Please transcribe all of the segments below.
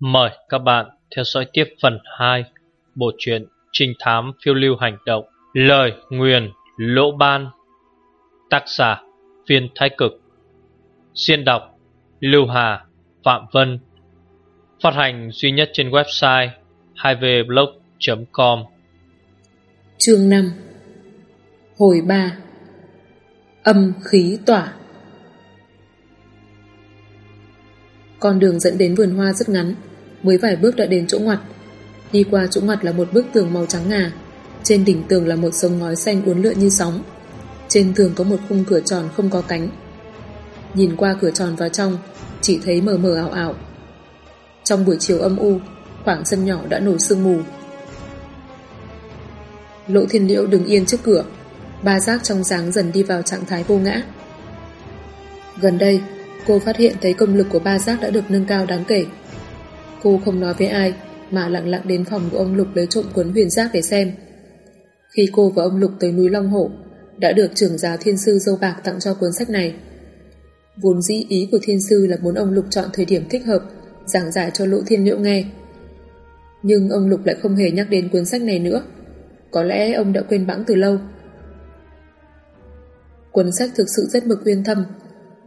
Mời các bạn theo dõi tiếp phần 2 bộ truyện Trinh thám phiêu lưu hành động, Lời nguyền lỗ ban, Tác giả Viên Thái Cực. Xuyên đọc Lưu Hà Phạm Vân, Phát hành duy nhất trên website 2vblog.com Chương 5 Hồi 3 Âm khí tỏa. Con đường dẫn đến vườn hoa rất ngắn Mới vài bước đã đến chỗ ngoặt. Đi qua chỗ ngoặt là một bức tường màu trắng ngà. Trên đỉnh tường là một sông ngói xanh uốn lượn như sóng. Trên tường có một khung cửa tròn không có cánh. Nhìn qua cửa tròn vào trong, Chỉ thấy mờ mờ ảo ảo. Trong buổi chiều âm u, Khoảng sân nhỏ đã nổi sương mù. Lộ thiên liễu đứng yên trước cửa. Ba giác trong dáng dần đi vào trạng thái vô ngã. Gần đây, Cô phát hiện thấy công lực của ba giác đã được nâng cao đáng kể. Cô không nói với ai, Mà lặng lặng đến phòng của ông Lục lấy trộm cuốn huyền giác để xem. Khi cô và ông Lục tới núi Long Hổ Đã được trưởng giáo thiên sư dâu bạc tặng cho cuốn sách này. Vốn dĩ ý của thiên sư là muốn ông Lục chọn thời điểm thích hợp, Giảng giải cho Lỗ Thiên Liễu nghe. Nhưng ông Lục lại không hề nhắc đến cuốn sách này nữa. Có lẽ ông đã quên bẵng từ lâu. Cuốn sách thực sự rất mực uyên thâm.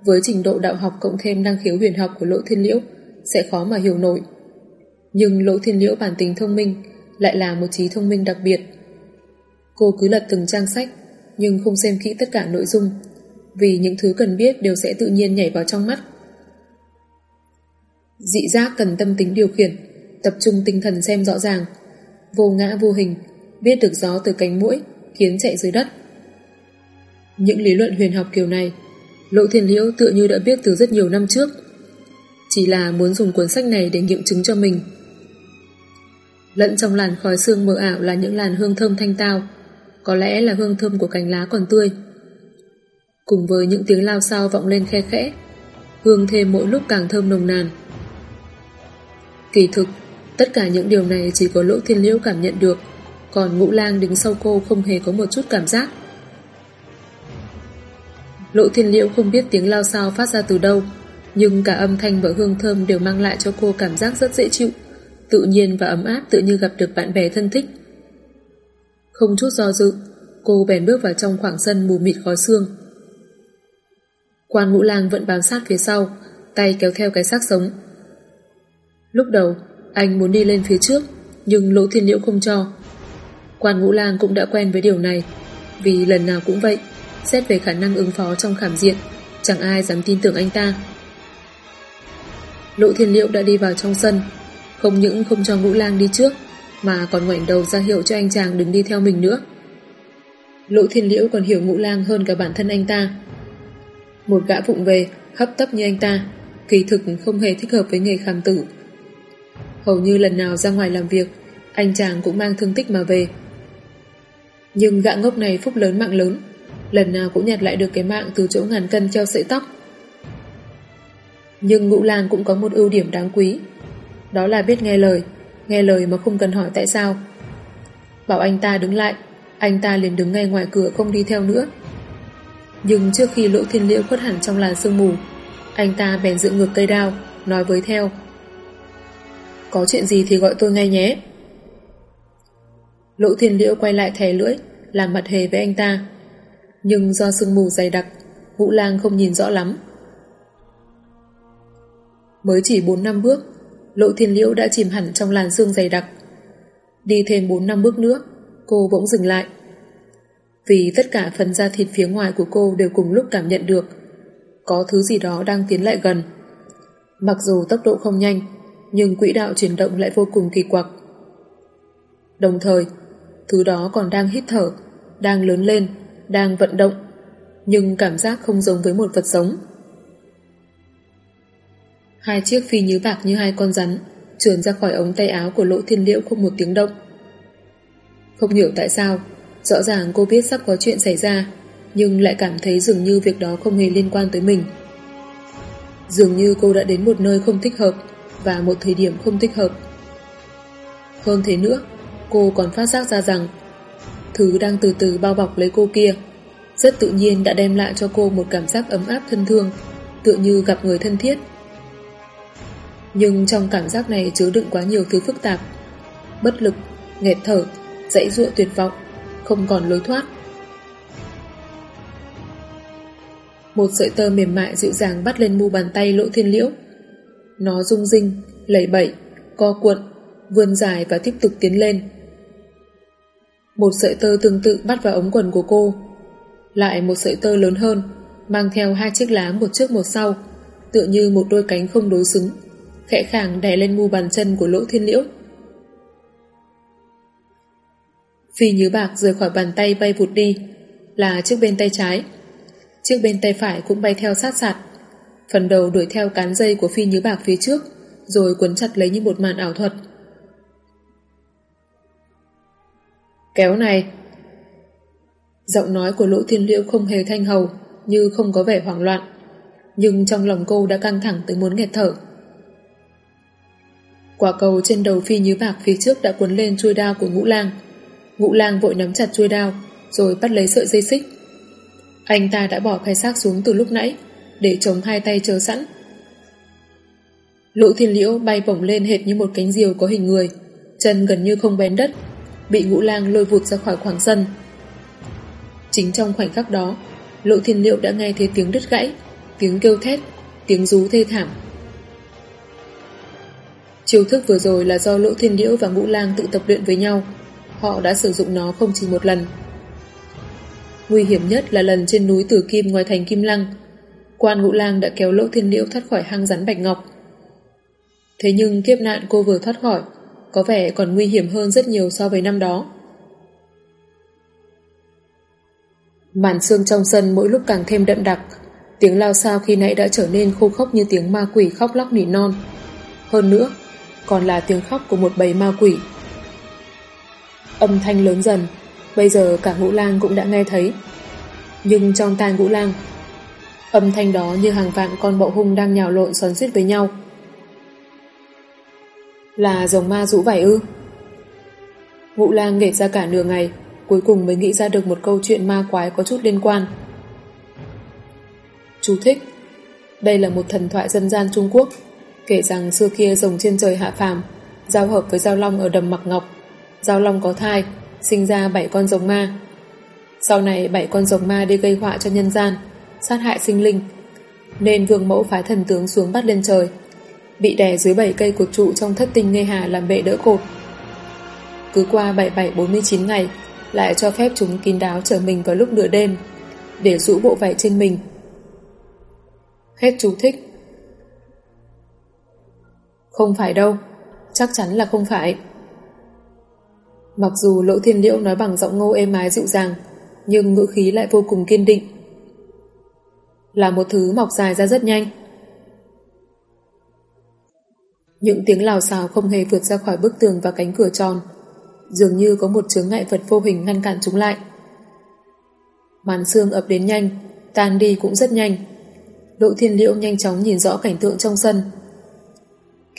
Với trình độ đạo học cộng thêm năng khiếu huyền học của Lỗ Thiên Liễu sẽ khó mà hiểu nổi. Nhưng Lỗ Thiên Liễu bản tính thông minh, lại là một trí thông minh đặc biệt. Cô cứ lật từng trang sách, nhưng không xem kỹ tất cả nội dung, vì những thứ cần biết đều sẽ tự nhiên nhảy vào trong mắt. Dị giác cần tâm tính điều khiển, tập trung tinh thần xem rõ ràng, vô ngã vô hình, biết được gió từ cánh mũi, khiến chạy dưới đất. Những lý luận huyền học kiểu này Lộ Thiên Liễu tựa như đã biết từ rất nhiều năm trước Chỉ là muốn dùng cuốn sách này để nghiệm chứng cho mình Lẫn trong làn khói xương mờ ảo là những làn hương thơm thanh tao. Có lẽ là hương thơm của cành lá còn tươi. Cùng với những tiếng lao sao vọng lên khe khẽ Hương thêm mỗi lúc càng thơm nồng nàn. Kỳ thực Tất cả những điều này chỉ có Lỗ Thiên Liễu cảm nhận được Còn ngũ lang đứng sau cô không hề có một chút cảm giác. Lỗ thiên liễu không biết tiếng lao sao phát ra từ đâu, nhưng cả âm thanh và hương thơm đều mang lại cho cô cảm giác rất dễ chịu, tự nhiên và ấm áp tự như gặp được bạn bè thân thích. Không chút do dự, cô bèn bước vào trong khoảng sân mù mịt khói xương. Quan ngũ lang vẫn bám sát phía sau, tay kéo theo cái xác sống. Lúc đầu, anh muốn đi lên phía trước, nhưng lỗ thiên liễu không cho. Quan ngũ lang cũng đã quen với điều này, vì lần nào cũng vậy, Xét về khả năng ứng phó trong khảm diện Chẳng ai dám tin tưởng anh ta lỗ thiên liệu đã đi vào trong sân không những không cho ngũ lang đi trước Mà còn ngoảnh đầu ra hiệu cho anh chàng đừng đi theo mình nữa. Lỗ thiên liễu còn hiểu ngũ lang hơn cả bản thân anh ta. Một gã vụng về Hấp tấp như anh ta Kỳ thực không hề thích hợp với nghề khám tử. Hầu như lần nào ra ngoài làm việc Anh chàng cũng mang thương tích mà về. Nhưng gã ngốc này phúc lớn mạng lớn lần nào cũng nhặt lại được cái mạng từ chỗ ngàn cân treo sợi tóc. Nhưng Ngũ Lang cũng có một ưu điểm đáng quý, đó là biết nghe lời, nghe lời mà không cần hỏi tại sao. Bảo anh ta đứng lại, anh ta liền đứng ngay ngoài cửa không đi theo nữa. Nhưng trước khi lỗ thiên liễu khuất hẳn trong làn sương mù, anh ta bèn dựng ngược cây đao, nói với theo. Có chuyện gì thì gọi tôi ngay nhé. Lỗ thiên liễu quay lại thè lưỡi, làm mặt hề với anh ta nhưng do sương mù dày đặc, Vũ Lang không nhìn rõ lắm. Mới chỉ 4 năm bước, Lộ Thiên Liễu đã chìm hẳn trong làn sương dày đặc. Đi thêm 4 năm bước nữa, cô bỗng dừng lại. Vì tất cả phần da thịt phía ngoài của cô đều cùng lúc cảm nhận được có thứ gì đó đang tiến lại gần. Mặc dù tốc độ không nhanh, nhưng quỹ đạo chuyển động lại vô cùng kỳ quặc. Đồng thời, thứ đó còn đang hít thở, đang lớn lên, đang vận động, nhưng cảm giác không giống với một vật sống. Hai chiếc phi nhứ bạc như hai con rắn trườn ra khỏi ống tay áo của lỗ thiên liễu không một tiếng động. Không hiểu tại sao, rõ ràng cô biết sắp có chuyện xảy ra, nhưng lại cảm thấy dường như việc đó không hề liên quan tới mình. Dường như cô đã đến một nơi không thích hợp và một thời điểm không thích hợp. Hơn thế nữa, cô còn phát giác ra rằng Thứ đang từ từ bao bọc lấy cô kia Rất tự nhiên đã đem lại cho cô một cảm giác ấm áp thân thương Tựa như gặp người thân thiết nhưng trong cảm giác này chứa đựng quá nhiều thứ phức tạp. Bất lực, nghẹt thở, dãy dụa tuyệt vọng, không còn lối thoát. Một sợi tơ mềm mại dịu dàng bắt lên mu bàn tay lỗ thiên liễu. Nó rung rinh, lẩy bẩy, co cuộn, vươn dài và tiếp tục tiến lên. Một sợi tơ tương tự bắt vào ống quần của cô. Lại một sợi tơ lớn hơn, mang theo hai chiếc lá một trước một sau, tựa như một đôi cánh không đối xứng, khẽ khàng đè lên mu bàn chân của lỗ thiên liễu. Phi nhứ bạc rời khỏi bàn tay bay vụt đi, là chiếc bên tay trái. Chiếc bên tay phải cũng bay theo sát sạt. Phần đầu đuổi theo cán dây của phi nhứ bạc phía trước, rồi quấn chặt lấy như một màn ảo thuật. Kéo này! Giọng nói của lỗ thiên liễu không hề thanh hầu, như không có vẻ hoảng loạn. Nhưng trong lòng cô đã căng thẳng tới muốn nghẹt thở. Quả cầu trên đầu phi như bạc phía trước đã cuốn lên chuôi đao của ngũ lang. Ngũ lang vội nắm chặt chuôi đao, rồi bắt lấy sợi dây xích. Anh ta đã bỏ khai xác xuống từ lúc nãy, để chống hai tay chờ sẵn. Lỗ thiên liễu bay bổng lên hệt như một cánh diều có hình người, chân gần như không bén đất, bị ngũ lang lôi vụt ra khỏi khoảng sân. Chính trong khoảnh khắc đó, lũ Thiên Liễu đã nghe thấy tiếng đứt gãy, tiếng kêu thét, tiếng rú thê thảm. Chiêu thức vừa rồi là do Lỗ Thiên Điễu và Ngũ Lang tự tập luyện với nhau. Họ đã sử dụng nó không chỉ một lần. Nguy hiểm nhất là lần trên núi Tử Kim ngoài thành Kim Lăng. Quan Ngũ Lang đã kéo Lỗ Thiên Điễu thoát khỏi hang rắn Bạch Ngọc. Thế nhưng kiếp nạn cô vừa thoát khỏi có vẻ còn nguy hiểm hơn rất nhiều so với năm đó. Màn xương trong sân mỗi lúc càng thêm đậm đặc, tiếng lao sao khi nãy đã trở nên khô khốc như tiếng ma quỷ khóc lóc nỉ non. Hơn nữa, còn là tiếng khóc của một bầy ma quỷ. Âm thanh lớn dần, bây giờ cả ngũ lang cũng đã nghe thấy. Nhưng trong tai ngũ lang, âm thanh đó như hàng vạn con bậu hung đang nhào lộn xoắn suýt với nhau. Là dòng ma rũ vải ư? Ngũ lang nghệt ra cả nửa ngày, cuối cùng mới nghĩ ra được một câu chuyện ma quái có chút liên quan. Chú thích Đây là một thần thoại dân gian Trung Quốc kể rằng xưa kia rồng trên trời hạ phàm, giao hợp với giao long ở đầm mặc ngọc giao long có thai, sinh ra bảy con rồng ma sau này bảy con rồng ma đi gây họa cho nhân gian, sát hại sinh linh, nên vương mẫu phái thần tướng xuống bắt lên trời, bị đè dưới bảy cây cột trụ trong thất tinh ngây hà làm bệ đỡ cột cứ qua 7749 ngày, lại cho phép chúng kín đáo trở mình vào lúc nửa đêm, để rũ bộ vải trên mình. Hết chú thích. Không phải đâu, chắc chắn là không phải. Mặc dù Lỗ Thiên Liễu nói bằng giọng ngô êm ái dịu dàng, nhưng ngữ khí lại vô cùng kiên định. Là một thứ mọc dài ra rất nhanh. Những tiếng lào xào không hề vượt ra khỏi bức tường và cánh cửa tròn, dường như có một chướng ngại vật vô hình ngăn cản chúng lại. Màn xương ập đến nhanh, tan đi cũng rất nhanh. Đỗ Thiên Liễu nhanh chóng nhìn rõ cảnh tượng trong sân.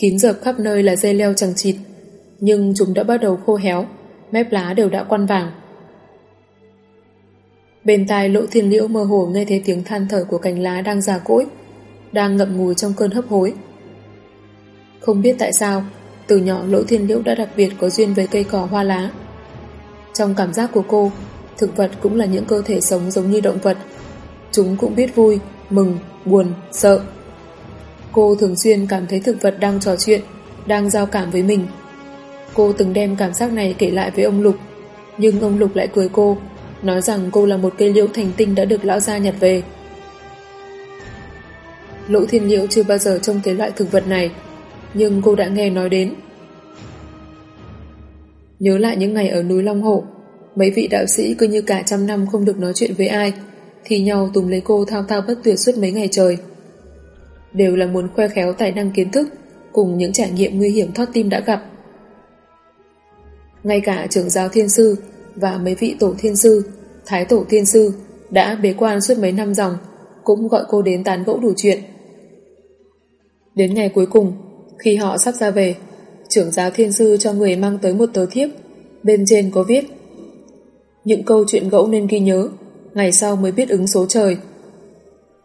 Kín dợp khắp nơi là dây leo chẳng chịt, nhưng chúng đã bắt đầu khô héo, mép lá đều đã quăn vàng. Bên tai Lỗ Thiên Liễu mơ hồ nghe thấy tiếng than thở của cành lá đang già cỗi, đang ngậm ngùi trong cơn hấp hối. Không biết tại sao, từ nhỏ Lỗ Thiên Liễu đã đặc biệt có duyên với cây cỏ hoa lá. Trong cảm giác của cô, thực vật cũng là những cơ thể sống giống như động vật. Chúng cũng biết vui, mừng, buồn, sợ. Cô thường xuyên cảm thấy thực vật đang trò chuyện, đang giao cảm với mình. Cô từng đem cảm giác này kể lại với ông Lục, nhưng ông Lục lại cười cô, nói rằng cô là một cây liễu thành tinh đã được lão gia nhặt về. Lỗ thiên liễu chưa bao giờ trông thấy loại thực vật này, nhưng cô đã nghe nói đến. Nhớ lại những ngày ở núi Long Hổ, mấy vị đạo sĩ cứ như cả trăm năm không được nói chuyện với ai, thì nhau tùm lấy cô thao thao bất tuyệt suốt mấy ngày trời. Đều là muốn khoe khéo tài năng kiến thức, cùng những trải nghiệm nguy hiểm thoát tim đã gặp. Ngay cả trưởng giáo thiên sư và mấy vị tổ thiên sư, thái tổ thiên sư đã bế quan suốt mấy năm dòng, cũng gọi cô đến tán gẫu đủ chuyện. Đến ngày cuối cùng, khi họ sắp ra về, trưởng giáo thiên sư cho người mang tới một tờ thiếp, bên trên có viết Những câu chuyện gẫu nên ghi nhớ, ngày sau mới biết ứng số trời.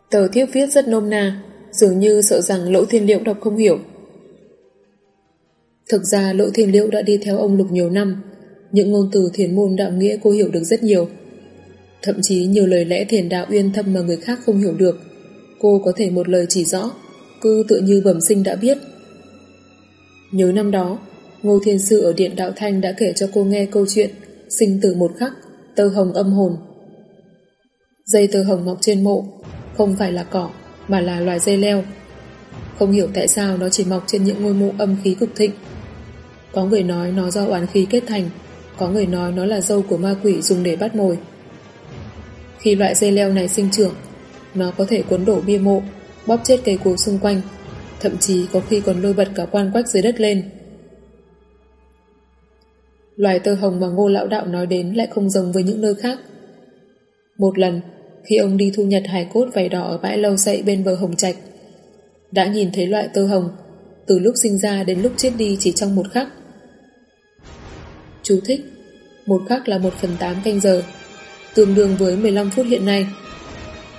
Tờ thiếp viết rất nôm na, dường như sợ rằng lỗ thiên liệu đọc không hiểu. Thực ra Lỗ Thiên Liễu đã đi theo ông Lục nhiều năm, những ngôn từ thiền môn đạo nghĩa cô hiểu được rất nhiều. Thậm chí nhiều lời lẽ thiền đạo uyên thâm mà người khác không hiểu được, cô có thể một lời chỉ rõ, cứ tự như bẩm sinh đã biết. Nhớ năm đó, Ngô Thiên Sư ở Điện Đạo Thanh đã kể cho cô nghe câu chuyện sinh tử một khắc, tơ hồng âm hồn. Dây tơ hồng mọc trên mộ, không phải là cỏ, mà là loài dây leo. Không hiểu tại sao nó chỉ mọc trên những ngôi mộ âm khí cực thịnh. Có người nói nó do oán khí kết thành, có người nói nó là dâu của ma quỷ dùng để bắt mồi. Khi loại dây leo này sinh trưởng, nó có thể cuốn đổ bia mộ, bóp chết cây cối xung quanh, thậm chí có khi còn lôi bật cả quan quách dưới đất lên. Loài tơ hồng mà ngô lão đạo nói đến lại không giống với những nơi khác. Một lần, khi ông đi thu nhật hài cốt vảy đỏ ở bãi lâu sậy bên bờ hồng trạch, đã nhìn thấy loại tơ hồng từ lúc sinh ra đến lúc chết đi chỉ trong một khắc. Chú thích Một khắc là 1 phần 8 canh giờ tương đương với 15 phút hiện nay.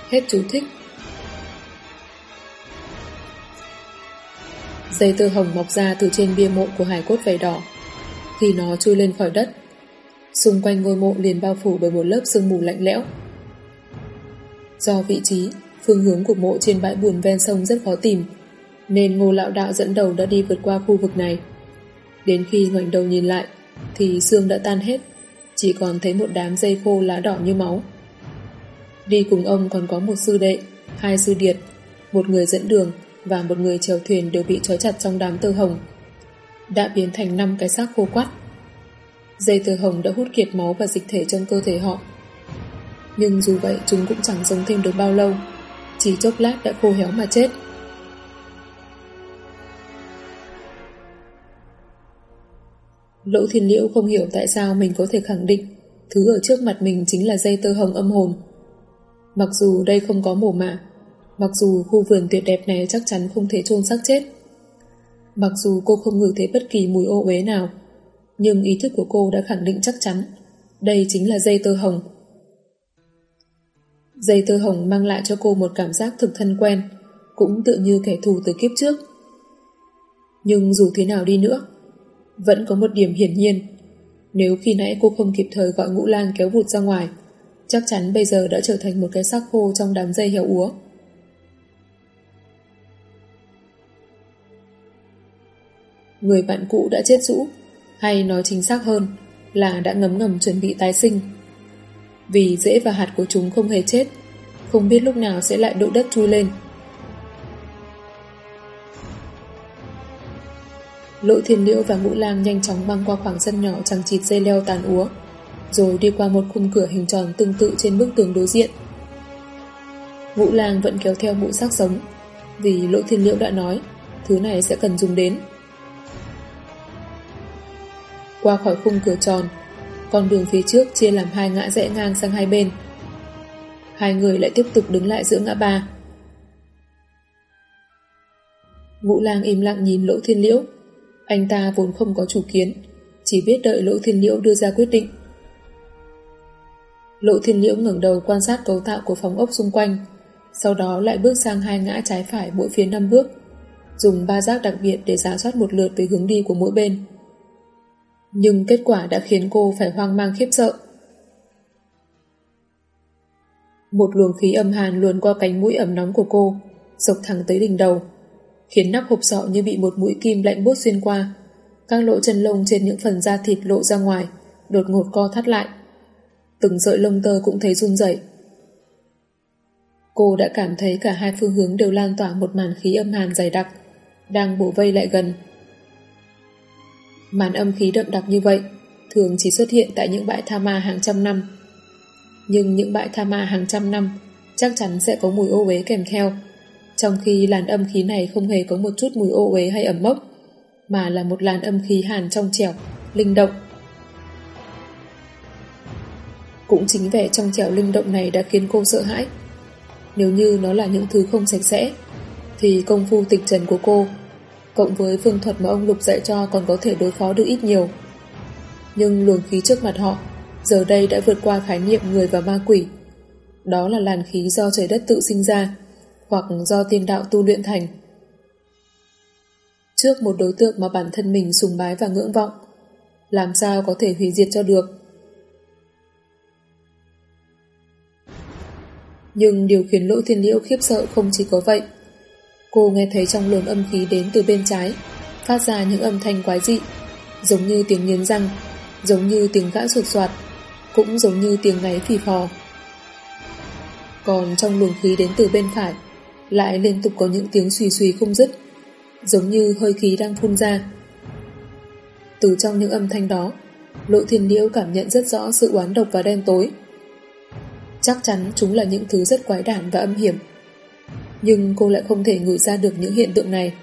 Hết chú thích Dây tơ hồng mọc ra từ trên bia mộ của hải cốt vảy đỏ khi nó chui lên khỏi đất. Xung quanh ngôi mộ liền bao phủ bởi một lớp sương mù lạnh lẽo. Do vị trí, phương hướng của mộ trên bãi bùn ven sông rất khó tìm, nên ngô lão đạo dẫn đầu đã đi vượt qua khu vực này. Đến khi ngoảnh đầu nhìn lại, thì xương đã tan hết, chỉ còn thấy một đám dây khô lá đỏ như máu. Đi cùng ông còn có một sư đệ, hai sư điệt, một người dẫn đường và một người chèo thuyền đều bị trói chặt trong đám tơ hồng đã biến thành năm cái xác khô quắt. Dây tơ hồng đã hút kiệt máu và dịch thể trong cơ thể họ. Nhưng dù vậy chúng cũng chẳng sống thêm được bao lâu, chỉ chốc lát đã khô héo mà chết. Lỗ thiên liễu không hiểu tại sao mình có thể khẳng định thứ ở trước mặt mình chính là dây tơ hồng âm hồn. Mặc dù đây không có mổ mạ, mặc dù khu vườn tuyệt đẹp này chắc chắn không thể chôn xác chết, Mặc dù cô không ngửi thấy bất kỳ mùi ô uế nào, nhưng ý thức của cô đã khẳng định chắc chắn đây chính là dây tơ hồng. Dây tơ hồng mang lại cho cô một cảm giác thực thân quen, cũng tự như kẻ thù từ kiếp trước. Nhưng dù thế nào đi nữa, vẫn có một điểm hiển nhiên. Nếu khi nãy cô không kịp thời gọi ngũ lang kéo vụt ra ngoài, chắc chắn bây giờ đã trở thành một cái xác khô trong đám dây héo úa. người bạn cũ đã chết rũ, hay nói chính xác hơn là đã ngấm ngầm chuẩn bị tái sinh. Vì rễ và hạt của chúng không hề chết, không biết lúc nào sẽ lại độ đất chui lên. Lỗ thiên liễu và ngũ lang nhanh chóng băng qua khoảng sân nhỏ chẳng chịt dây leo tàn úa, rồi đi qua một khung cửa hình tròn tương tự trên bức tường đối diện. Ngũ lang vẫn kéo theo mũ sắc sống, vì lỗ thiên liễu đã nói, thứ này sẽ cần dùng đến. Qua khỏi khung cửa tròn, con đường phía trước chia làm hai ngã rẽ ngang sang hai bên. Hai người lại tiếp tục đứng lại giữa ngã ba. Ngũ lang im lặng nhìn lỗ thiên liễu. Anh ta vốn không có chủ kiến, chỉ biết đợi lỗ thiên liễu đưa ra quyết định. Lỗ thiên liễu ngẩng đầu quan sát cấu tạo của phòng ốc xung quanh, sau đó lại bước sang hai ngã trái phải mỗi phía năm bước, dùng ba giác đặc biệt để giả soát một lượt về hướng đi của mỗi bên nhưng kết quả đã khiến cô phải hoang mang khiếp sợ. Một luồng khí âm hàn luồn qua cánh mũi ẩm nóng của cô, sộc thẳng tới đỉnh đầu, khiến nắp hộp sọ như bị một mũi kim lạnh bút xuyên qua. Các lỗ chân lông trên những phần da thịt lộ ra ngoài, đột ngột co thắt lại. Từng sợi lông tơ cũng thấy run rẩy. Cô đã cảm thấy cả hai phương hướng đều lan tỏa một màn khí âm hàn dày đặc, đang bổ vây lại gần. Màn âm khí đậm đặc như vậy thường chỉ xuất hiện tại những bãi tha ma hàng trăm năm. Nhưng những bãi tha ma hàng trăm năm chắc chắn sẽ có mùi ô uế kèm theo. Trong khi làn âm khí này không hề có một chút mùi ô uế hay ẩm mốc, mà là một làn âm khí hàn trong trẻo, linh động. Cũng chính vẻ trong trẻo linh động này đã khiến cô sợ hãi. Nếu như nó là những thứ không sạch sẽ, thì công phu tịch trần của cô cộng với phương thuật mà ông Lục dạy cho còn có thể đối phó được ít nhiều. Nhưng luồng khí trước mặt họ, giờ đây đã vượt qua khái niệm người và ma quỷ. Đó là làn khí do trời đất tự sinh ra, hoặc do tiên đạo tu luyện thành. trước một đối tượng mà bản thân mình sùng bái và ngưỡng vọng. Làm sao có thể hủy diệt cho được? Nhưng điều khiến Lỗ Thiên Liễu khiếp sợ không chỉ có vậy. Cô nghe thấy trong luồng âm khí đến từ bên trái, phát ra những âm thanh quái dị, giống như tiếng nghiến răng, giống như tiếng gã sụt soạt, cũng giống như tiếng ngáy phì phò. Còn trong luồng khí đến từ bên phải, lại liên tục có những tiếng xùy xùy không dứt, giống như hơi khí đang phun ra. Từ trong những âm thanh đó, Lộ Thiên Liễu cảm nhận rất rõ sự oán độc và đen tối. Chắc chắn chúng là những thứ rất quái đản và âm hiểm. Nhưng cô lại không thể ngửi ra được những hiện tượng này.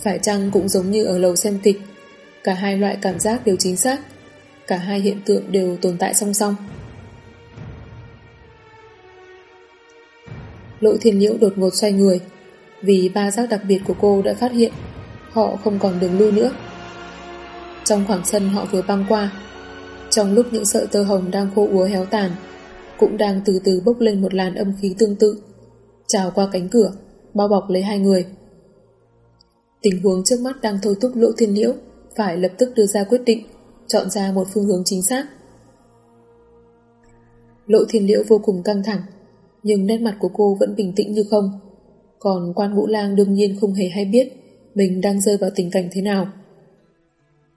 Phải chăng cũng giống như ở lầu xem kịch, cả hai loại cảm giác đều chính xác, cả hai hiện tượng đều tồn tại song song. Lộ Thiên nhiễu đột ngột xoay người, vì ba giác đặc biệt của cô đã phát hiện họ không còn đường lui nữa. Trong khoảng sân họ vừa băng qua, trong lúc những sợi tơ hồng đang khô úa héo tàn, cũng đang từ từ bốc lên một làn âm khí tương tự, trào qua cánh cửa, bao bọc lấy hai người. Tình huống trước mắt đang thôi thúc lỗ thiên liễu, phải lập tức đưa ra quyết định, chọn ra một phương hướng chính xác. lỗ thiên liễu vô cùng căng thẳng, nhưng nét mặt của cô vẫn bình tĩnh như không. Còn quan ngũ lang đương nhiên không hề hay biết mình đang rơi vào tình cảnh thế nào.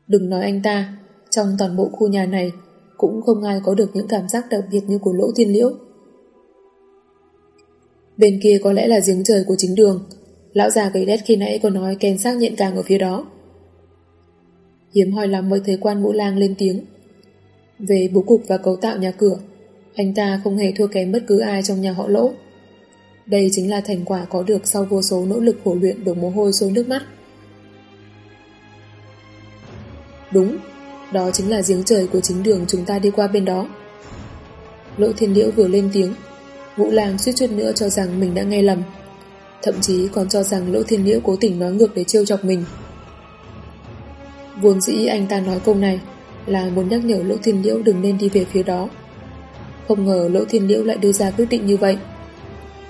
Đừng nói anh ta, trong toàn bộ khu nhà này cũng không ai có được những cảm giác đặc biệt như của lỗ thiên liễu. Bên kia có lẽ là giếng trời của chính đường, lão già gầy đét khi nãy có nói kèn xác nhện càng ở phía đó. Hiếm hoi lắm mới thấy quan ngũ lang lên tiếng. Về bố cục và cấu tạo nhà cửa, anh ta không hề thua kém bất cứ ai trong nhà họ lỗ. Đây chính là thành quả có được sau vô số nỗ lực khổ luyện đổ mồ hôi sôi nước mắt. Đúng, đó chính là giếng trời của chính đường chúng ta đi qua bên đó. Lỗ thiên liễu vừa lên tiếng, Vũ Lang suýt chút nữa cho rằng mình đã nghe lầm. Thậm chí còn cho rằng Lỗ Thiên Liễu cố tình nói ngược để trêu chọc mình. Vốn dĩ anh ta nói câu này là muốn nhắc nhở Lỗ Thiên Liễu đừng nên đi về phía đó. Không ngờ Lỗ Thiên Liễu lại đưa ra quyết định như vậy.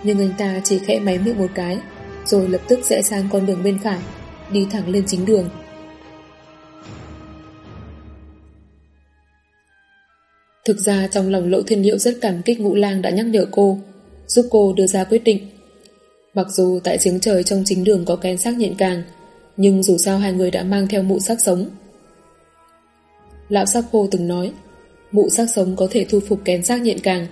Nhưng anh ta chỉ khẽ máy miệng một cái, rồi lập tức rẽ sang con đường bên phải, đi thẳng lên chính đường. Thực ra trong lòng Lỗ Thiên Liễu rất cảm kích Ngũ Lang đã nhắc nhở cô, giúp cô đưa ra quyết định. Mặc dù tại giếng trời trong chính đường có kén xác nhện càng, nhưng dù sao hai người đã mang theo mụ sắc sống. Lão sắc khô từng nói, mụ sắc sống có thể thu phục kén xác nhện càng.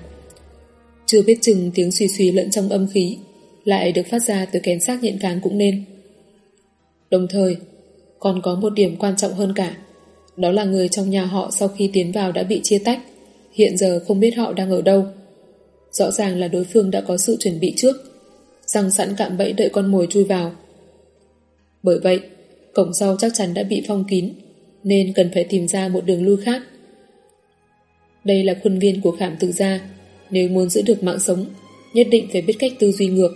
Chưa biết chừng tiếng suy suy lẫn trong âm khí lại được phát ra từ kén xác nhện càng cũng nên. Đồng thời, còn có một điểm quan trọng hơn cả, đó là người trong nhà họ sau khi tiến vào đã bị chia tách, hiện giờ không biết họ đang ở đâu. Rõ ràng là đối phương đã có sự chuẩn bị trước, răng sẵn cạm bẫy đợi con mồi chui vào. Bởi vậy, cổng sau chắc chắn đã bị phong kín, nên cần phải tìm ra một đường lui khác. Đây là khuôn viên của khảm tự gia, nếu muốn giữ được mạng sống, nhất định phải biết cách tư duy ngược.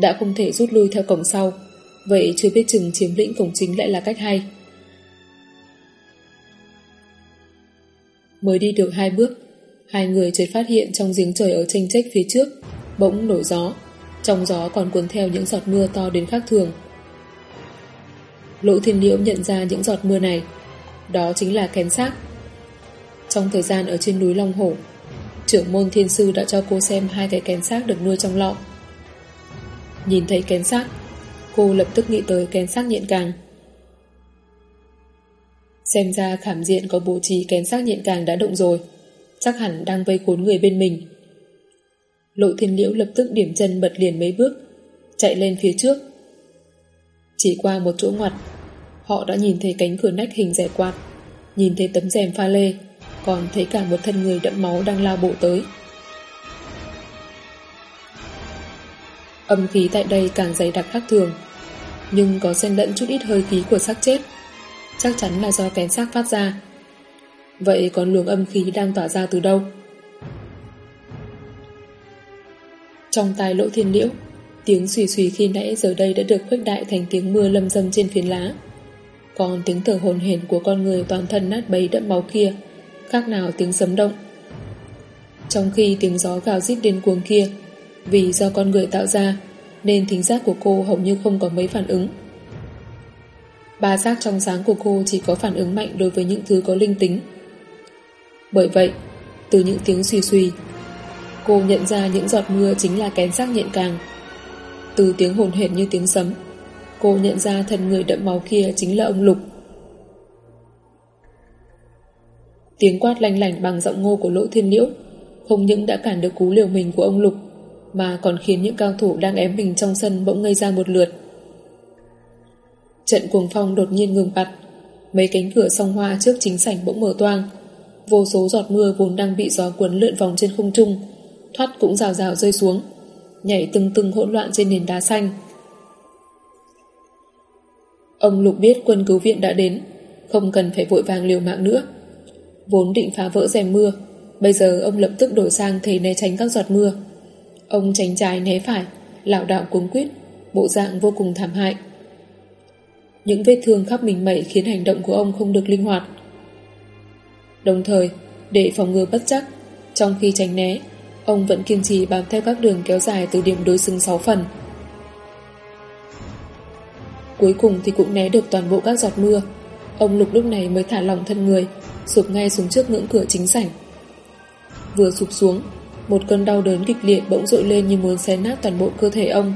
Đã không thể rút lui theo cổng sau, vậy chưa biết chừng chiếm lĩnh cổng chính lại là cách hay. Mới đi được hai bước, hai người chợt phát hiện trong giếng trời ở tranh trách phía trước, bỗng nổi gió, trong gió còn cuốn theo những giọt mưa to đến khác thường. Lỗ thiên liễu nhận ra những giọt mưa này, đó chính là kén xác. Trong thời gian ở trên núi Long Hổ, trưởng môn thiên sư đã cho cô xem hai cái kén xác được nuôi trong lọ. Nhìn thấy kén xác, cô lập tức nghĩ tới kén xác nhện càng. Xem ra khảm diện có bố trí kén xác nhện càng đã động rồi, chắc hẳn đang vây cuốn người bên mình. Lộ thiên liễu lập tức điểm chân bật liền mấy bước, chạy lên phía trước. Chỉ qua một chỗ ngoặt, họ đã nhìn thấy cánh cửa nách hình rẻ quạt, nhìn thấy tấm rèm pha lê, còn thấy cả một thân người đẫm máu đang lao bộ tới. Âm khí tại đây càng dày đặc khác thường, nhưng có xen lẫn chút ít hơi khí của xác chết. Chắc chắn là do kén xác phát ra. Vậy còn luồng âm khí đang tỏa ra từ đâu? Trong tai lỗ thiên liễu, tiếng xùy xùy khi nãy giờ đây đã được khuếch đại thành tiếng mưa lâm dâm trên phiến lá. Còn tiếng thở hồn hển của con người toàn thân nát bấy đẫm máu kia, khác nào tiếng sấm động. Trong khi tiếng gió gào rít điên cuồng kia, vì do con người tạo ra, nên thính giác của cô hầu như không có mấy phản ứng. Ba giác trong sáng của cô chỉ có phản ứng mạnh đối với những thứ có linh tính. Bởi vậy, từ những tiếng xùy xùy, cô nhận ra những giọt mưa chính là kén giác nhện càng. Từ tiếng hồn hển như tiếng sấm, cô nhận ra thân người đậm máu kia chính là ông Lục. Tiếng quát lanh lảnh bằng giọng ngô của lỗ thiên liễu không những đã cản được cú liều mình của ông Lục mà còn khiến những cao thủ đang ém mình trong sân bỗng ngây ra một lượt. Trận cuồng phong đột nhiên ngừng bặt. Mấy cánh cửa song hoa trước chính sảnh bỗng mở toang. Vô số giọt mưa vốn đang bị gió cuốn lượn vòng trên không trung, thoát cũng rào rào rơi xuống, nhảy từng từng hỗn loạn trên nền đá xanh. Ông Lục biết quân cứu viện đã đến, không cần phải vội vàng liều mạng nữa. Vốn định phá vỡ rèm mưa, bây giờ ông lập tức đổi sang thể né tránh các giọt mưa. Ông tránh trái né phải, lảo đảo cuống quyết bộ dạng vô cùng thảm hại những vết thương khắp mình mẩy khiến hành động của ông không được linh hoạt đồng thời để phòng ngừa bất chắc trong khi tránh né ông vẫn kiên trì bám theo các đường kéo dài từ điểm đối xứng 6 phần cuối cùng thì cũng né được toàn bộ các giọt mưa ông Lục lúc này mới thả lỏng thân người sụp ngay xuống trước ngưỡng cửa chính sảnh. Vừa sụp xuống, một cơn đau đớn kịch liệt bỗng dội lên như muốn xé nát toàn bộ cơ thể ông.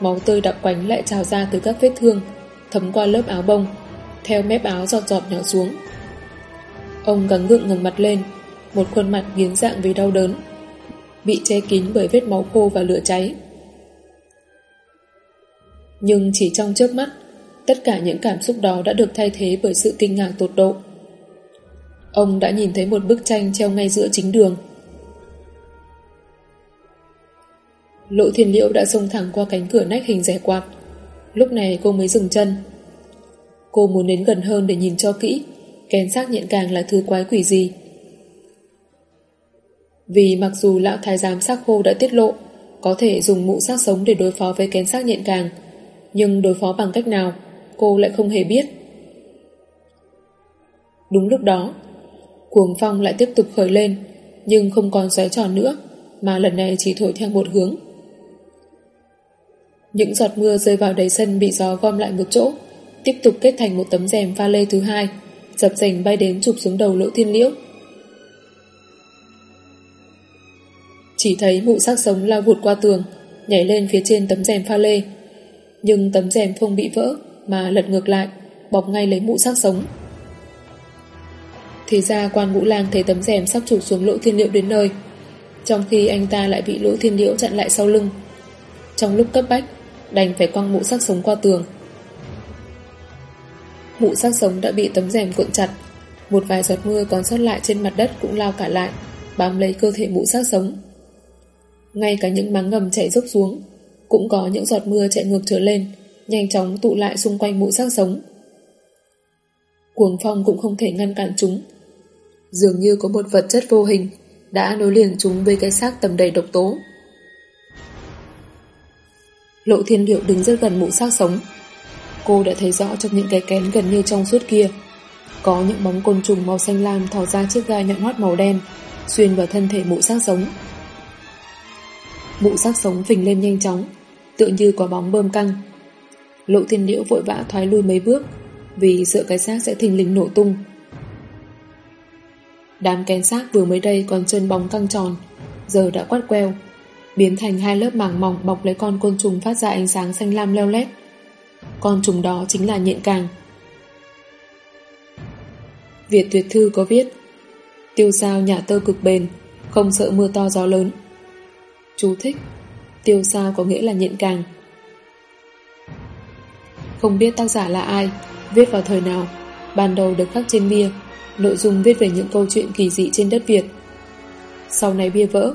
Máu tươi đặc quánh lại trào ra từ các vết thương, thấm qua lớp áo bông, theo mép áo giọt giọt nhỏ xuống. Ông gắng gượng ngừng mặt lên, một khuôn mặt biến dạng vì đau đớn, bị che kín bởi vết máu khô và lửa cháy. Nhưng chỉ trong chớp mắt, tất cả những cảm xúc đó đã được thay thế bởi sự kinh ngạc tột độ. Ông đã nhìn thấy một bức tranh treo ngay giữa chính đường. Lộ thiên liễu đã xông thẳng qua cánh cửa nách hình rẻ quạt. Lúc này cô mới dừng chân. Cô muốn đến gần hơn để nhìn cho kỹ, kén xác nhện càng là thứ quái quỷ gì. Vì mặc dù lão thái giám xác khô đã tiết lộ có thể dùng mụ xác sống để đối phó với kén xác nhện càng, nhưng đối phó bằng cách nào, cô lại không hề biết. Đúng lúc đó, Cuồng phong lại tiếp tục khởi lên Nhưng không còn xoáy tròn nữa Mà lần này chỉ thổi theo một hướng những giọt mưa rơi vào đầy sân Bị gió gom lại một chỗ, Tiếp tục kết thành một tấm rèm pha lê thứ hai, Dập dành bay đến chụp xuống đầu lỗ thiên liễu. Chỉ thấy mụ xác sống lao vụt qua tường, Nhảy lên phía trên tấm rèm pha lê. Nhưng tấm rèm không bị vỡ, Mà lật ngược lại, Bọc ngay lấy mụ xác sống. Thì ra quan ngũ lang thấy tấm rèm sắp chụp xuống lỗ thiên liễu đến nơi, Trong khi anh ta lại bị lỗ thiên liễu chặn lại sau lưng. Trong lúc cấp bách Đành phải quăng mũ sắc sống qua tường. Mũ sắc sống đã bị tấm rèm cuộn chặt, Một vài giọt mưa còn sót lại trên mặt đất Cũng lao cả lại, Bám lấy cơ thể mũ sắc sống. Ngay cả những máng ngầm chạy dốc xuống, Cũng có những giọt mưa chạy ngược trở lên, Nhanh chóng tụ lại xung quanh mũ sắc sống. Cuồng phong cũng không thể ngăn cản chúng. Dường như có một vật chất vô hình đã nối liền chúng với cái xác tầm đầy độc tố. Lộ thiên liệu đứng rất gần mụ xác sống. Cô đã thấy rõ trong những cái kén gần như trong suốt kia. Có những bóng côn trùng màu xanh lam thò ra chiếc gai nhọn hoắt màu đen, xuyên vào thân thể mụ xác sống. Mụ xác sống phình lên nhanh chóng, tựa như có bóng bơm căng. Lộ thiên liễu vội vã thoái lui mấy bước, vì sợ cái xác sẽ thình lình nổ tung. Đám kén xác vừa mới đây còn chân bóng căng tròn Giờ đã quát queo Biến thành hai lớp màng mỏng bọc lấy con côn trùng phát ra ánh sáng xanh lam leo lét. Con trùng đó chính là nhện càng. Việt Tuyệt Thư có viết Tiêu sao nhà tơ cực bền Không sợ mưa to gió lớn. Chú thích Tiêu sao có nghĩa là nhện càng. Không biết tác giả là ai Viết vào thời nào Ban đầu được khắc trên bia nội dung viết về những câu chuyện kỳ dị trên đất Việt. Sau này bia vỡ,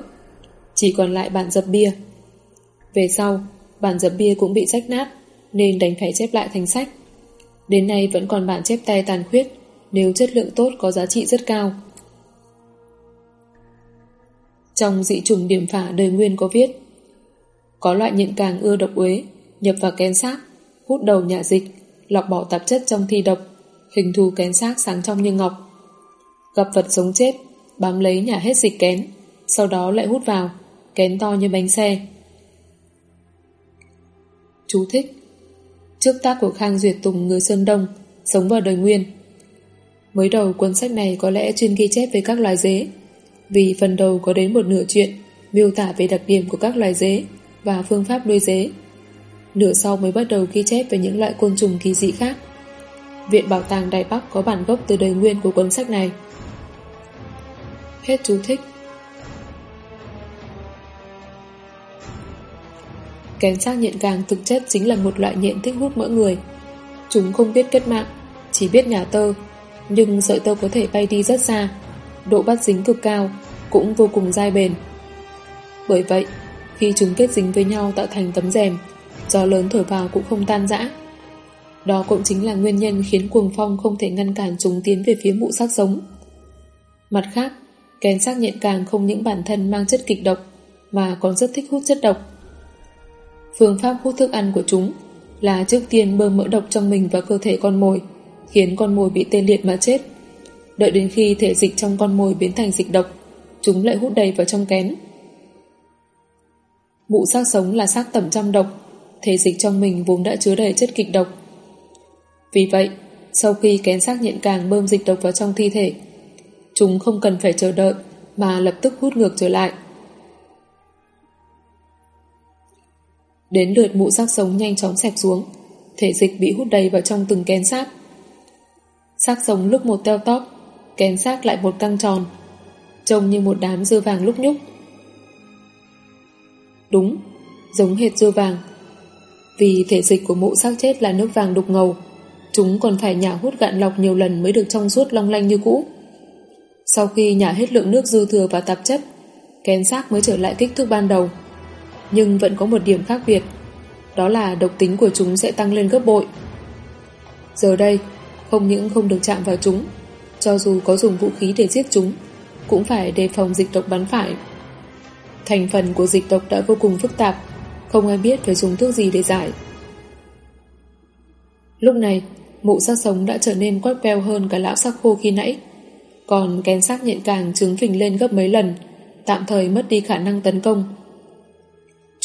chỉ còn lại bản dập bia. Về sau, bản dập bia cũng bị rách nát, nên đành phải chép lại thành sách. Đến nay vẫn còn bản chép tay tàn khuyết, nếu chất lượng tốt có giá trị rất cao. Trong dị trùng điểm phả đời nguyên có viết Có loại nhện càng ưa độc uế, nhập vào kén xác, hút đầu nhả dịch, lọc bỏ tạp chất trong thi độc, hình thù kén xác sáng trong như ngọc, Gặp vật sống chết Bám lấy nhả hết dịch kén Sau đó lại hút vào Kén to như bánh xe. Chú thích. Trước tác của Khang Duyệt Tùng người Sơn Đông, Sống vào đời Nguyên. Mới đầu cuốn sách này có lẽ chuyên ghi chép về các loài dế, Vì phần đầu có đến một nửa chuyện Miêu tả về đặc điểm của các loài dế Và phương pháp nuôi dế. Nửa sau mới bắt đầu ghi chép về những loại côn trùng kỳ dị khác. Viện Bảo tàng Đài Bắc có bản gốc từ đời nguyên của cuốn sách này. Hết chú thích. Kén xác nhện vàng thực chất chính là một loại nhện thích hút mỡ người. Chúng không biết kết mạng, chỉ biết nhả tơ, nhưng sợi tơ có thể bay đi rất xa, độ bắt dính cực cao, cũng vô cùng dai bền. Bởi vậy, khi chúng kết dính với nhau tạo thành tấm rèm, gió lớn thổi vào cũng không tan rã. Đó cũng chính là nguyên nhân khiến cuồng phong không thể ngăn cản chúng tiến về phía mụ xác sống. Mặt khác, kén xác nhện càng không những bản thân mang chất kịch độc, mà còn rất thích hút chất độc. Phương pháp hút thức ăn của chúng là trước tiên bơm mỡ độc trong mình vào cơ thể con mồi, khiến con mồi bị tê liệt mà chết. Đợi đến khi thể dịch trong con mồi biến thành dịch độc, chúng lại hút đầy vào trong kén. Mụ xác sống là xác tẩm trăm độc, thể dịch trong mình vốn đã chứa đầy chất kịch độc. Vì vậy, sau khi kén xác nhện càng bơm dịch độc vào trong thi thể, chúng không cần phải chờ đợi mà lập tức hút ngược trở lại. Đến lượt mụ xác sống nhanh chóng xẹp xuống. Thể dịch bị hút đầy vào trong từng kén xác. Xác sống lúc một teo tóp, Kén xác lại một căng tròn, Trông như một đám dưa vàng lúc nhúc. Đúng, Giống hệt dưa vàng. Vì thể dịch của mụ xác chết là nước vàng đục ngầu, Chúng còn phải nhả hút gạn lọc nhiều lần Mới được trong suốt long lanh như cũ. Sau khi nhả hết lượng nước dư thừa và tạp chất, Kén xác mới trở lại kích thước ban đầu nhưng vẫn có một điểm khác biệt. Đó là độc tính của chúng sẽ tăng lên gấp bội. Giờ đây, không những không được chạm vào chúng, cho dù có dùng vũ khí để giết chúng, cũng phải đề phòng dịch độc bắn phải. Thành phần của dịch độc đã vô cùng phức tạp, không ai biết phải dùng thuốc gì để giải. Lúc này, mụ xác sống đã trở nên quát veo hơn cả lão xác khô khi nãy. Còn kén xác nhện càng trứng phình lên gấp mấy lần, tạm thời mất đi khả năng tấn công.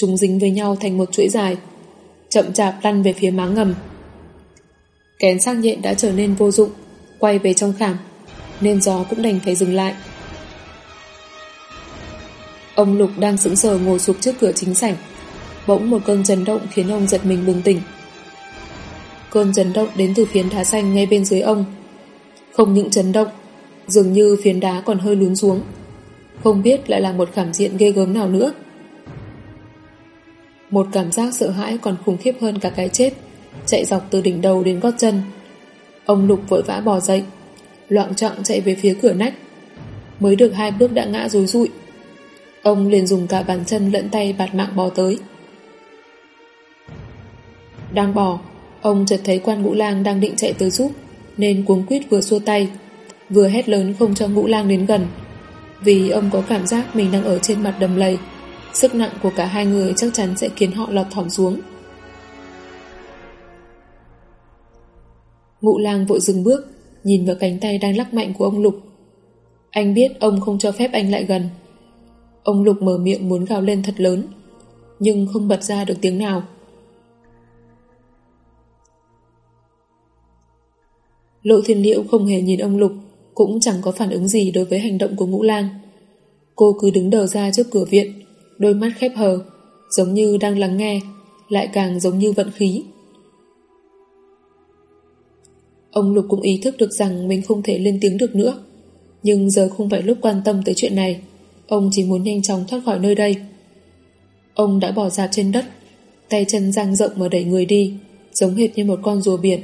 Chúng dính với nhau thành một chuỗi dài, Chậm chạp lăn về phía má ngầm. Kén sang nhện đã trở nên vô dụng, Quay về trong khảm, Nên gió cũng đành phải dừng lại. Ông Lục đang sững sờ ngồi sụp trước cửa chính sảnh, Bỗng một cơn chấn động khiến ông giật mình bừng tỉnh. Cơn chấn động đến từ phiến đá xanh ngay bên dưới ông. Không những chấn động, Dường như phiến đá còn hơi lún xuống. Không biết lại là một khảm diện ghê gớm nào nữa một cảm giác sợ hãi còn khủng khiếp hơn cả cái chết. Chạy dọc từ đỉnh đầu đến gót chân. Ông Lục vội vã bò dậy. Loạn trọng chạy về phía cửa nách. Mới được hai bước đã ngã rối rụi. Ông liền dùng cả bàn chân lẫn tay bạt mạng bò tới. Đang bò, Ông chợt thấy quan ngũ lang đang định chạy tới giúp, Nên cuống quýt vừa xua tay, Vừa hét lớn không cho ngũ lang đến gần. Vì ông có cảm giác mình đang ở trên mặt đầm lầy Sức nặng của cả hai người chắc chắn sẽ khiến họ lọt thỏm xuống. Ngụ lang vội dừng bước, nhìn vào cánh tay đang lắc mạnh của ông Lục. Anh biết ông không cho phép anh lại gần. Ông Lục mở miệng muốn gào lên thật lớn, nhưng không bật ra được tiếng nào. Lộ thiên liễu không hề nhìn ông Lục, cũng chẳng có phản ứng gì đối với hành động của ngũ lang. Cô cứ đứng đầu ra trước cửa viện, đôi mắt khép hờ, giống như đang lắng nghe, lại càng giống như vận khí. Ông Lục cũng ý thức được rằng mình không thể lên tiếng được nữa, nhưng giờ không phải lúc quan tâm tới chuyện này, ông chỉ muốn nhanh chóng thoát khỏi nơi đây. Ông đã bỏ dạp trên đất, tay chân dang rộng mà đẩy người đi, giống hệt như một con rùa biển.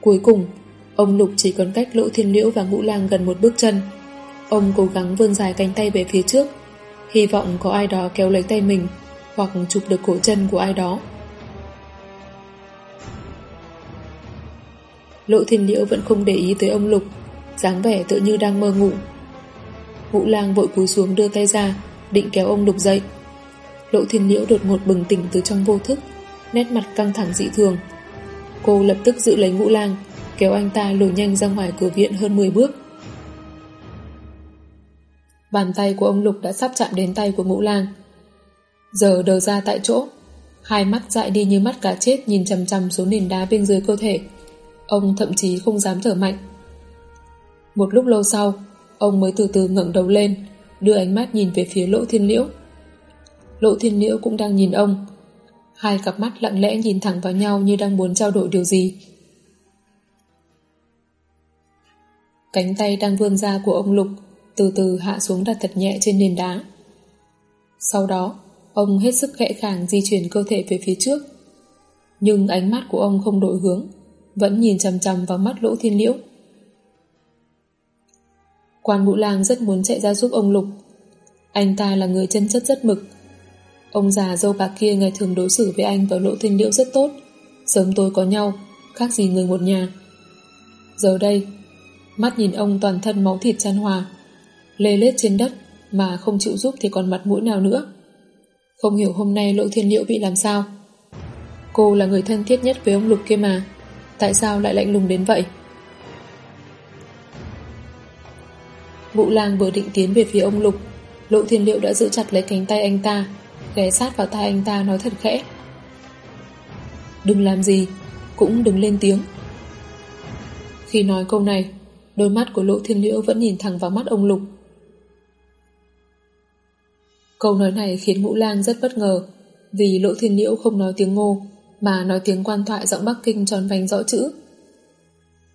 Cuối cùng, ông Lục chỉ còn cách lỗ thiên liễu và ngũ lang gần một bước chân, Ông cố gắng vươn dài cánh tay về phía trước. Hy vọng có ai đó kéo lấy tay mình, Hoặc chụp được cổ chân của ai đó. Lộ thiên liễu vẫn không để ý tới ông Lục, dáng vẻ tự như đang mơ ngủ. Ngũ lang vội cúi xuống đưa tay ra, Định kéo ông Lục dậy. Lộ thiên liễu đột ngột bừng tỉnh từ trong vô thức, Nét mặt căng thẳng dị thường. Cô lập tức giữ lấy ngũ lang, Kéo anh ta lùi nhanh ra ngoài cửa viện hơn 10 bước. Bàn tay của ông Lục đã sắp chạm đến tay của ngũ lang Giờ đờ ra tại chỗ. Hai mắt dại đi như mắt cá chết Nhìn chầm chầm xuống nền đá bên dưới cơ thể. Ông thậm chí không dám thở mạnh. Một lúc lâu sau, Ông mới từ từ ngẩng đầu lên, Đưa ánh mắt nhìn về phía lỗ thiên liễu. Lỗ thiên liễu cũng đang nhìn ông. Hai cặp mắt lặng lẽ nhìn thẳng vào nhau Như đang muốn trao đổi điều gì. Cánh tay đang vươn ra của ông Lục từ từ hạ xuống đặt thật nhẹ trên nền đá. Sau đó, Ông hết sức khẽ khàng di chuyển cơ thể về phía trước. Nhưng ánh mắt của ông không đổi hướng, Vẫn nhìn chầm chầm vào mắt lỗ thiên liễu. Quan Vũ Lang rất muốn chạy ra giúp ông Lục. Anh ta là người chân chất rất mực. Ông già dâu bạc kia ngày thường đối xử với anh và lỗ thiên liễu rất tốt. Sớm tối có nhau, Khác gì người một nhà. Giờ đây, Mắt nhìn ông toàn thân máu thịt chan hòa. Lê lết trên đất Mà không chịu giúp thì còn mặt mũi nào nữa. Không hiểu hôm nay Lỗ Thiên Liễu bị làm sao. Cô là người thân thiết nhất với ông Lục kia mà, Tại sao lại lạnh lùng đến vậy? Vũ lang vừa định tiến về phía ông Lục, Lộ Thiên Liễu đã giữ chặt lấy cánh tay anh ta, ghé sát vào tay anh ta nói thật khẽ. Đừng làm gì, Cũng đừng lên tiếng. Khi nói câu này, Đôi mắt của Lộ Thiên Liễu vẫn nhìn thẳng vào mắt ông Lục. Câu nói này khiến Ngũ Lang rất bất ngờ, vì Lỗ Thiên Liễu không nói tiếng ngô, mà nói tiếng quan thoại giọng Bắc Kinh tròn vành rõ chữ.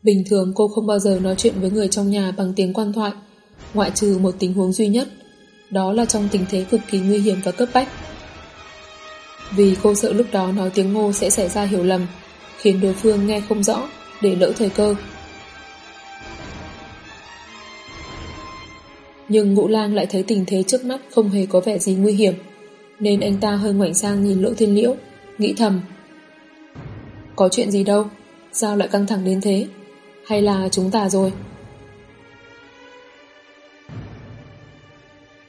Bình thường cô không bao giờ nói chuyện với người trong nhà bằng tiếng quan thoại, ngoại trừ một tình huống duy nhất, đó là trong tình thế cực kỳ nguy hiểm và cấp bách. Vì cô sợ lúc đó nói tiếng ngô sẽ xảy ra hiểu lầm, khiến đối phương nghe không rõ để lỡ thời cơ. Nhưng ngũ lang lại thấy tình thế trước mắt không hề có vẻ gì nguy hiểm. Nên anh ta hơi ngoảnh sang nhìn lỗ thiên liễu, Nghĩ thầm. Có chuyện gì đâu, Sao lại căng thẳng đến thế? Hay là chúng ta rồi?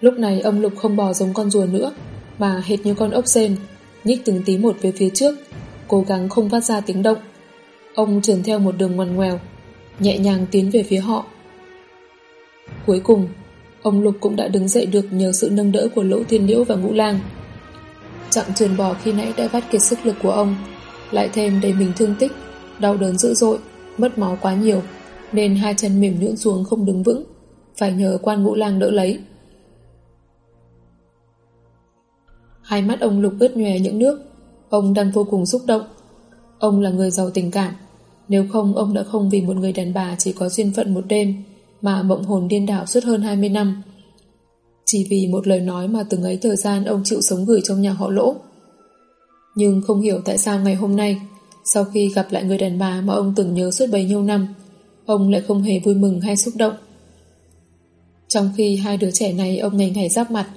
Lúc này ông Lục không bò giống con rùa nữa, Mà hệt như con ốc sên, Nhích từng tí một về phía trước, Cố gắng không phát ra tiếng động. Ông trườn theo một đường ngoằn ngoèo, Nhẹ nhàng tiến về phía họ. Cuối cùng Ông Lục cũng đã đứng dậy được nhờ sự nâng đỡ của Lỗ Thiên Liễu và Ngũ Lang. Chặng thuyền bò khi nãy đã vắt kiệt sức lực của ông, lại thêm đầy mình thương tích, đau đớn dữ dội, mất máu quá nhiều, nên hai chân mềm nhũn xuống không đứng vững, phải nhờ quan Ngũ Lang đỡ lấy. Hai mắt ông Lục ướt nhòe những nước, ông đang vô cùng xúc động. Ông là người giàu tình cảm, nếu không ông đã không vì một người đàn bà chỉ có duyên phận một đêm mà mộng hồn điên đảo suốt hơn 20 năm. Chỉ vì một lời nói mà từng ấy thời gian ông chịu sống gửi trong nhà họ lỗ. Nhưng không hiểu tại sao ngày hôm nay, sau khi gặp lại người đàn bà mà ông từng nhớ suốt bấy nhiêu năm, ông lại không hề vui mừng hay xúc động. Trong khi hai đứa trẻ này ông ngày ngày giáp mặt,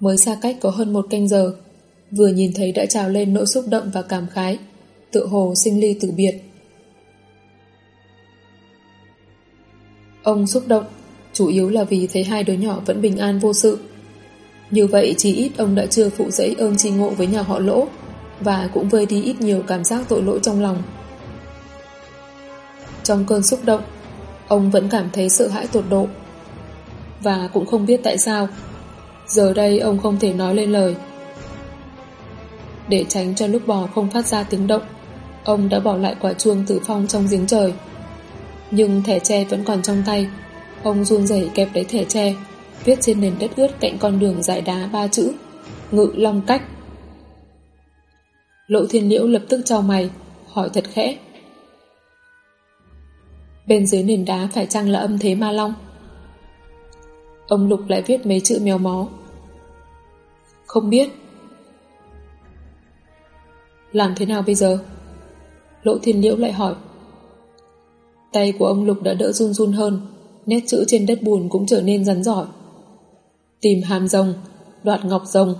mới xa cách có hơn một canh giờ, vừa nhìn thấy đã trào lên nỗi xúc động và cảm khái, tự hồ sinh ly tử biệt. Ông xúc động, chủ yếu là vì thấy hai đứa nhỏ vẫn bình an vô sự. Như vậy chỉ ít ông đã chưa phụ dẫy ơn tri ngộ với nhà họ lỗ và cũng vơi đi ít nhiều cảm giác tội lỗi trong lòng. Trong cơn xúc động, ông vẫn cảm thấy sợ hãi tột độ. Và cũng không biết tại sao, giờ đây ông không thể nói lên lời. Để tránh cho lúc bò không phát ra tiếng động, ông đã bỏ lại quả chuông tử phong trong giếng trời. Nhưng thẻ tre vẫn còn trong tay. Ông run rẩy kẹp lấy thẻ tre, Viết trên nền đất ướt cạnh con đường dải đá ba chữ, Ngự long cách. Lộ thiên liễu lập tức cho mày, Hỏi thật khẽ. Bên dưới nền đá phải chăng là âm thế ma long? Ông Lục lại viết mấy chữ mèo mó. Không biết. Làm thế nào bây giờ? Lộ thiên liễu lại hỏi. Tay của ông Lục đã đỡ run run hơn, nét chữ trên đất bùn cũng trở nên rắn giỏi. Tìm hàm rồng, đoạt ngọc rồng,